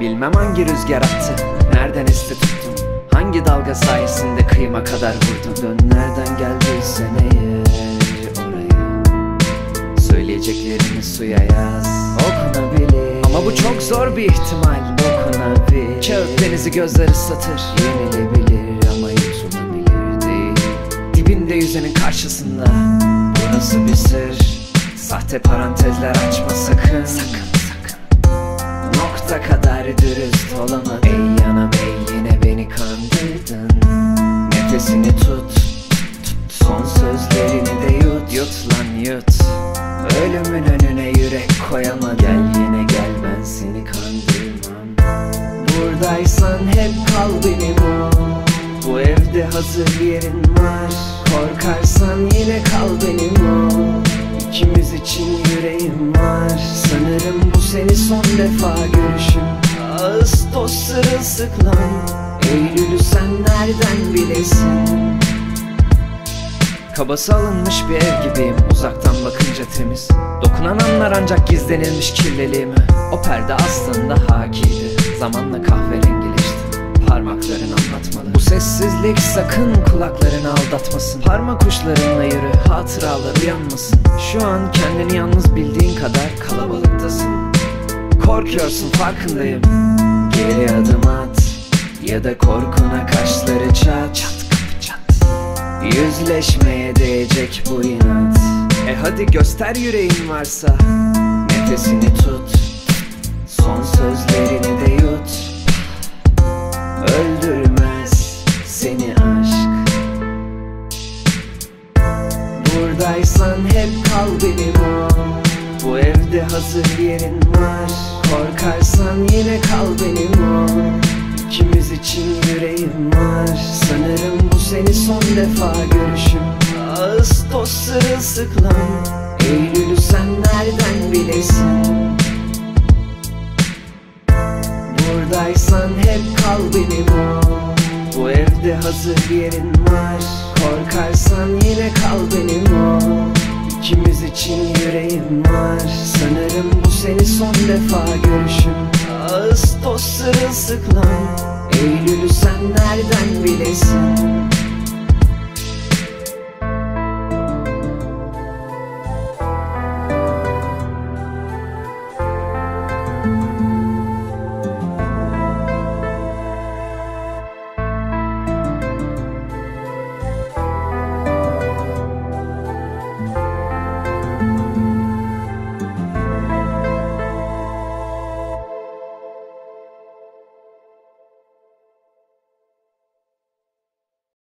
Bilmem hangi rüzgar attı Nereden esti tuttun Hangi dalga sayesinde kıyıma kadar vurdun Dön nereden geldiysen eğer oraya. Söyleyeceklerini suya yaz. Okunabilir. Ama bu çok zor bir ihtimal. Dokunabilir Kağıt denizi gözler ıslatır Yenilebilir ama yutulabilir değil. Dibinde yüzenin karşısında. Burası bir sır. Sahte parantezler açma Sakın. Sakın Nokta kadar dürüst olamam Ey yanam ey yine beni kandırdın. Nefesini tut, tut. Son sözlerini de yut. Yut lan yut. Ölümün önüne yürek koyama. Gel yine gel ben seni kandırmam. Buradaysan hep kal benim ol Bu evde hazır yerin var. Korkarsan yine kal benim ol İkimiz için yüreğim var. Sanırım bu seni son defa görüşüm. Ağustos sırılsıklam Eylül'ü sen nereden bilesin? Kabası alınmış bir ev gibiyim Uzaktan bakınca temiz. Dokunan anlar ancak gizlenilmiş kirliliğimi O perde aslında hakiydi Zamanla kahverengileşti Parmakların anlatmalı. Bu sessizlik sakın kulaklarını aldatmasın. Parmak uçlarınla yürü hatıralar uyanmasın. Şu an kendini yalnız bildiğin kadar kalabalıktasın. Korkuyorsun farkındayım. Geri adım at Ya da korkuna kaşları çat. Çat kapı çat. Yüzleşmeye değecek bu inat. E hadi göster yüreğin varsa. Nefesini tut. Son sözlerini de yut Öldürmez seni aşk. Buradaysan hep kal benim ol Bu evde hazır yerin var. Korkarsan yine kal benim ol İkimiz için yüreğim var. Sanırım bu seni son defa görüşüm. Ağustos sırılsıklam. Eylül'ü sen nereden bilesin hazır yerin var. Korkarsan yine kal benim ol İkimiz için yüreğim var. Sanırım bu seni son defa görüşüm. Ağustos sırılsıklam Eylül'ü sen nereden bilesin